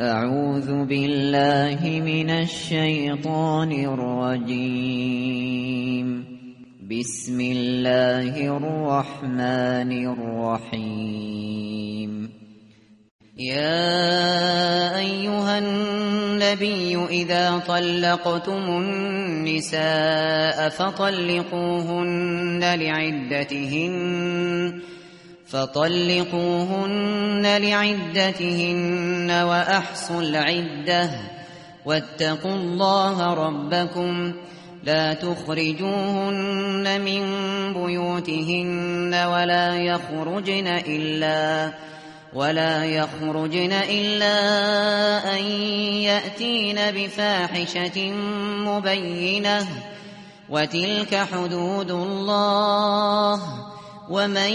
أعوذ بالله من الشیطان الرجیم بسم الله الرحمن الرحیم يا أيها النبي إذا طلقتم النساء فطلقوهن لعدتهن فطلقوهن لعدتهن وأحصوا العدة واتقوا الله ربكم لا تخرجوهن من بيوتهن ولا يخرجن إلا ولا يخرجن إلا أن يأتين بفاحشة مبينة وتلك حدود الله ومن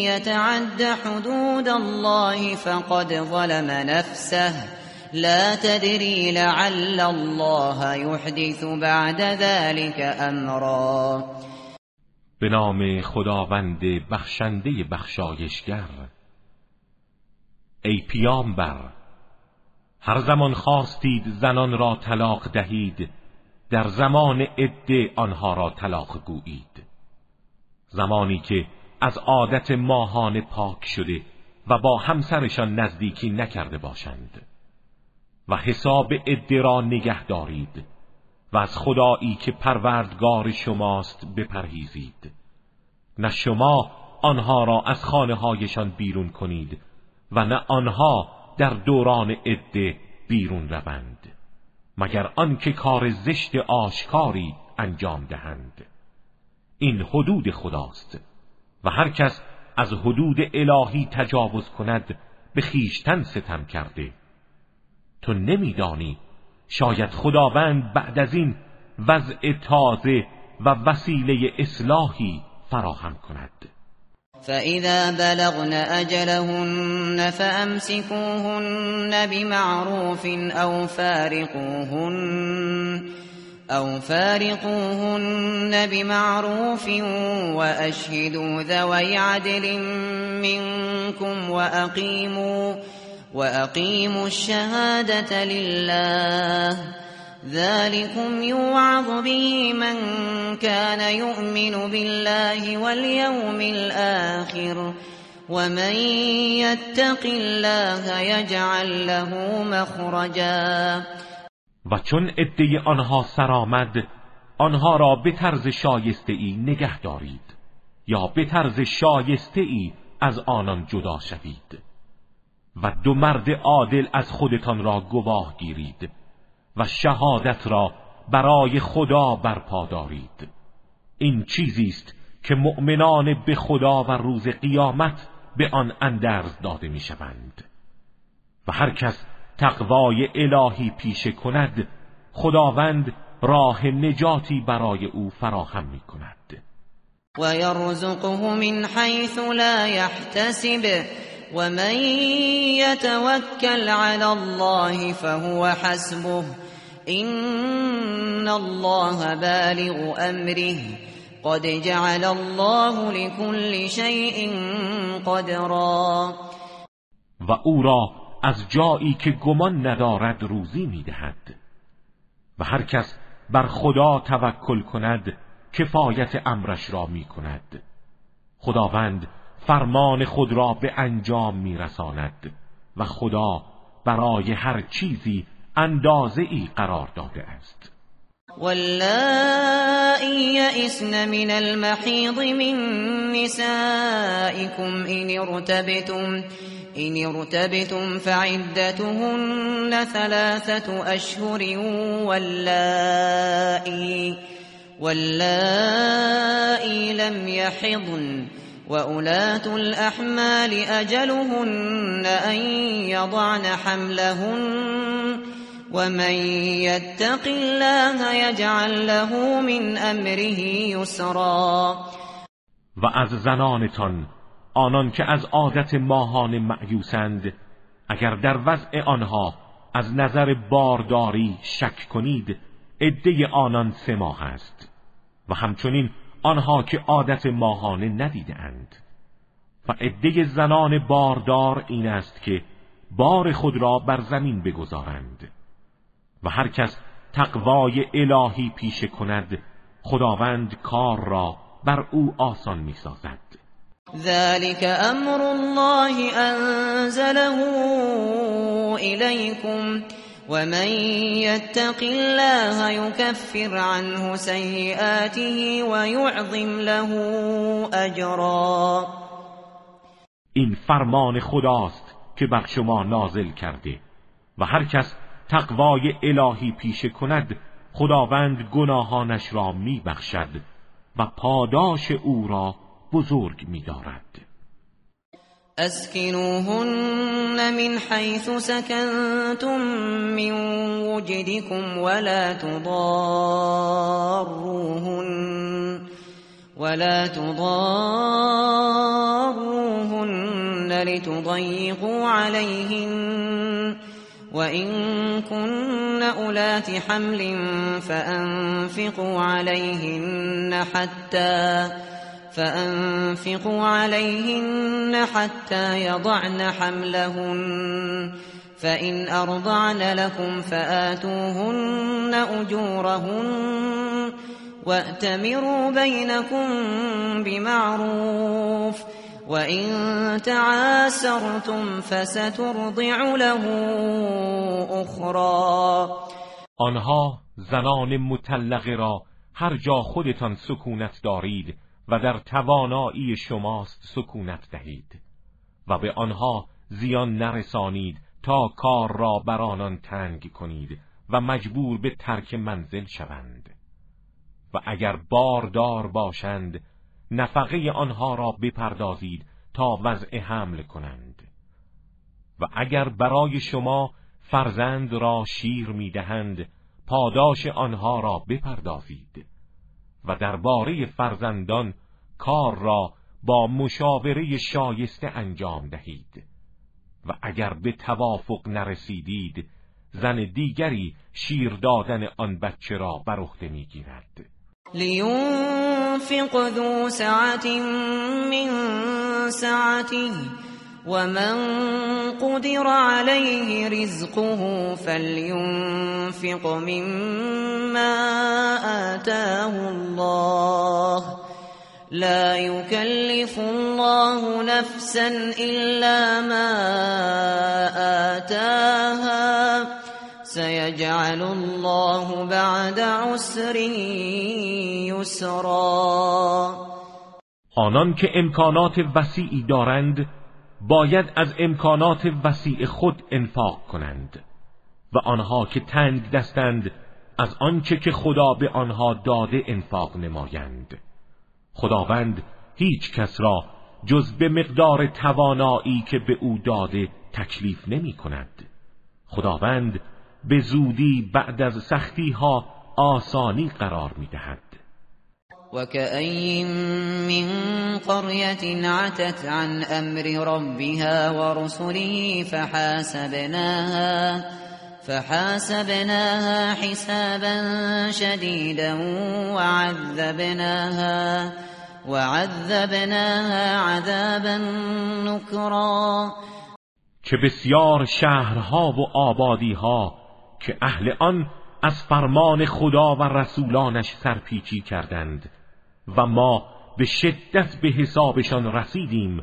يتعد حدود الله فقد ظلم نفسه لا تدري لعل الله يحدث بعد ذلك امرا به نام خداوند بخشنده بخشایشگر. ای پیامبر هر زمان خواستید زنان را طلاق دهید در زمان عده آنها را طلاق گویید. زمانی که از عادت ماهانه پاک شده و با همسرشان نزدیکی نکرده باشند و حساب عده را نگه دارید و از خدایی که پروردگار شماست بپرهیزید. نه شما آنها را از خانه هایشان بیرون کنید و نه آنها در دوران عده بیرون روند مگر آنکه کار زشت آشکاری انجام دهند. این حدود خداست و هر کس از حدود الهی تجاوز کند به خیشتن ستم کرده. تو نمیدانی شاید خداوند بعد از این وضع تازه و وسیله اصلاحی فراهم کند. فإذا بلغن أجلهن فأمسكوهن بمعروف أو فارقوهن أو فارقوهن بمعروف وأشهدوا ذوي عدل منكم وأقيموا وأقيموا الشهادة لله ذلكم يوعظ به من كان يؤمن بالله واليوم الآخر ومن يتق الله يجعل له مخرجا و چون عده آنها سرآمد آنها را به طرز شایسته ای نگه دارید یا به طرز شایسته ای از آنان جدا شوید و دو مرد عادل از خودتان را گواه گیرید و شهادت را برای خدا برپا دارید. این چیزی است که مؤمنان به خدا و روز قیامت به آن اندرز داده می‌شوند. و هر کس تقوای الهی پیشه کند خداوند راه نجاتی برای او فراهم می کند و یرزقه من حیث لا يحتسب ومن يتوكل على الله فهو حسبه. إن الله بالغ امره قد جعل الله لكل شيء قدرا. و او را از جایی که گمان ندارد روزی می‌دهد. و هر کس بر خدا توکل کند کفایت امرش را می کند خداوند فرمان خود را به انجام میرساند و خدا برای هر چیزی اندازه ای قرار داده است. واللائي يئسن من المحيض من نسائكم إن ارتبتم إن ارتبتم فعدتهن ثلاثة أشهر واللائي واللائي لم يحضن وأولات الأحمال أجلهن أن يضعن حملهن ومن يتق الله يجعل له من أمره يسرا و از زنانتان آنان که از عادت ماهان معیوسند اگر در وضع آنها از نظر بارداری شک کنید عده آنان سه ماه است و همچنین آنها که عادت ماهانه ندیدند و عده زنان باردار این است که بار خود را بر زمین بگذارند و هر کس تقوای الهی پیشه کند خداوند کار را بر او آسان می‌سازد. ذلك امر الله انزله الیکم ومن يتق الله يكفر عنه سيئاته ويعظم له اجرا این فرمان خداست که بر شما نازل کرده و هر کس تقوای الهی پیشه کند خداوند گناهانش را میبخشد و پاداش او را بزرگ می‌دارد. أسكنوهن من حيث سكنتم من وجدكم ولا تضاروهن ولا تضاروهن لتضيقوا عليهن. وإن كن أولات حمل فأنفقوا عليهن حتى فأنفقوا عليهن حتى يضعن حملهن. فإن أرضعن لكم فآتوهن أجورهن وأتمروا بينكم بمعروف. وإن تعاسرتم فسترضع له أخرى. آنها زنان مطلقه را هر جا خودتان سکونت دارید و در توانایی شماست سکونت دهید و به آنها زیان نرسانید تا کار را بر آنان تنگ کنید و مجبور به ترک منزل شوند. و اگر باردار باشند نفقه آنها را بپردازید تا وضع حمل کنند. و اگر برای شما فرزند را شیر می‌دهند پاداش آنها را بپردازید. و درباره فرزندان کار را با مشاوره شایسته انجام دهید. و اگر به توافق نرسیدید زن دیگری شیر دادن آن بچه را بر عهده می‌گیرد. لینفق ذو سعت من سعته ومن قدر عليه رزقه فلينفق مما آتاه الله لا يكلف الله نفسا إلا ما آتاها سيجعل الله بعد عسر يسرا آنان که امکانات وسیعی دارند باید از امکانات وسیع خود انفاق کنند و آنها که تنگ دستند از آنچه که خدا به آنها داده انفاق نمایند. خداوند هیچ کس را جز به مقدار توانایی که به او داده تکلیف نمی کند. خداوند به زودی بعد از سختی ها آسانی قرار می دهد. وكأين من قرية عتت عن أمر ربها ورسله فحاسبناها فحاسبناها حسابا شديدا وعذبناها وعذبناها عذابا نكرا که بسیار شهرها و آبادیها که اهل آن از فرمان خدا و رسولانش سرپیچی کردند. و ما به شدت به حسابشان رسیدیم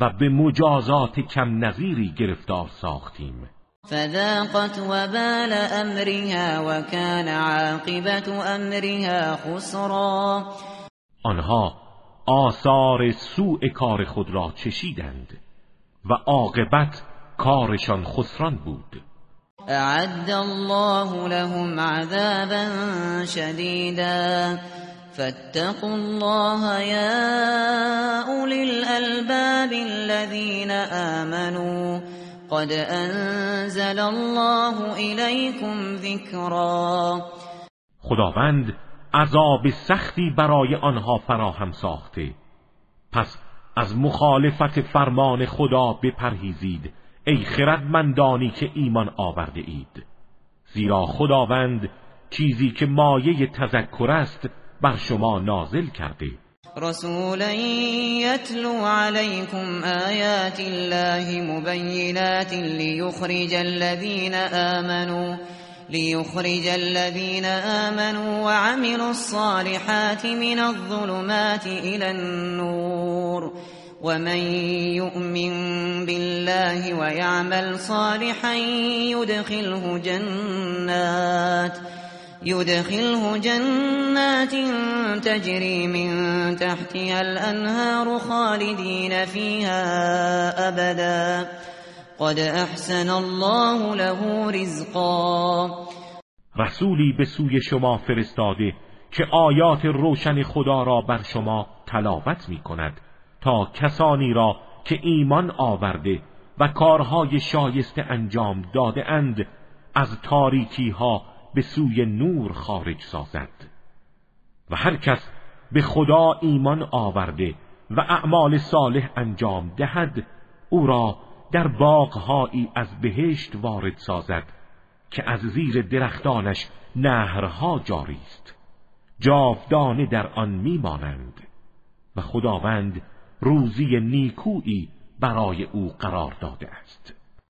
و به مجازات کم نظیری گرفتار ساختیم. فذاقت وبال امرها وكان عاقبت امرها خسرا. آنها آثار سوء کار خود را چشیدند و عاقبت کارشان خسران بود. اعد الله لهم عذابا شديدا فاتقوا الله يا أولي الألباب الذين آمنوا. قد انزل الله إليكم ذكرا. خداوند عذاب سختی برای آنها فراهم ساخته. پس از مخالفت فرمان خدا بپرهیزید ای خردمندانی که ایمان آورده اید. زیرا خداوند چیزی که مایه تذکر است بر شما نازل کرده رسولا يتلو عليكم آيات الله مبينات ليخرج الذين آمنوا ليخرج الذين آمنوا وعملوا الصالحات من الظلمات إلى النور. ومن يؤمن بالله ويعمل صالحا يدخله جنات. يدخله جنات تجري من تحتها الأنهار خالدين فيها أبدا. قد احسن الله له رزقا. رسولی به سوی شما فرستاده که آیات روشن خدا را بر شما تلاوت می کند تا کسانی را که ایمان آورده و کارهای شایسته انجام داده اند از تاریکی ها به سوی نور خارج سازد. و هر کس به خدا ایمان آورده و اعمال صالح انجام دهد او را در باغهایی از بهشت وارد سازد که از زیر درختانش نهرها جاری است. جاودانه در آن میمانند و خداوند روزی نیکویی برای او قرار داده است.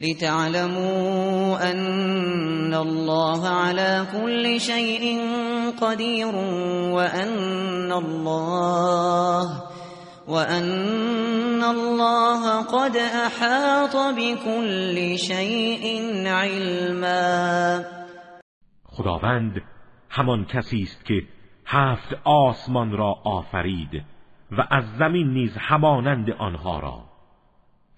لتعلموا أن الله على كل شيء قدير وأن الله وأن الله قد أحاط بكل شيء علما. خداوند همان کسی است که هفت آسمان را آفرید و از زمین نیز همانند آنها را.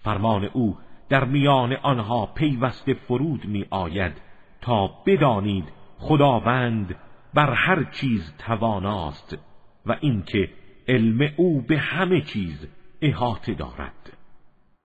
فرمان او در میان آنها پیوسته فرود می آید تا بدانید خداوند بر هر چیز تواناست و اینکه علم او به همه چیز احاطه دارد.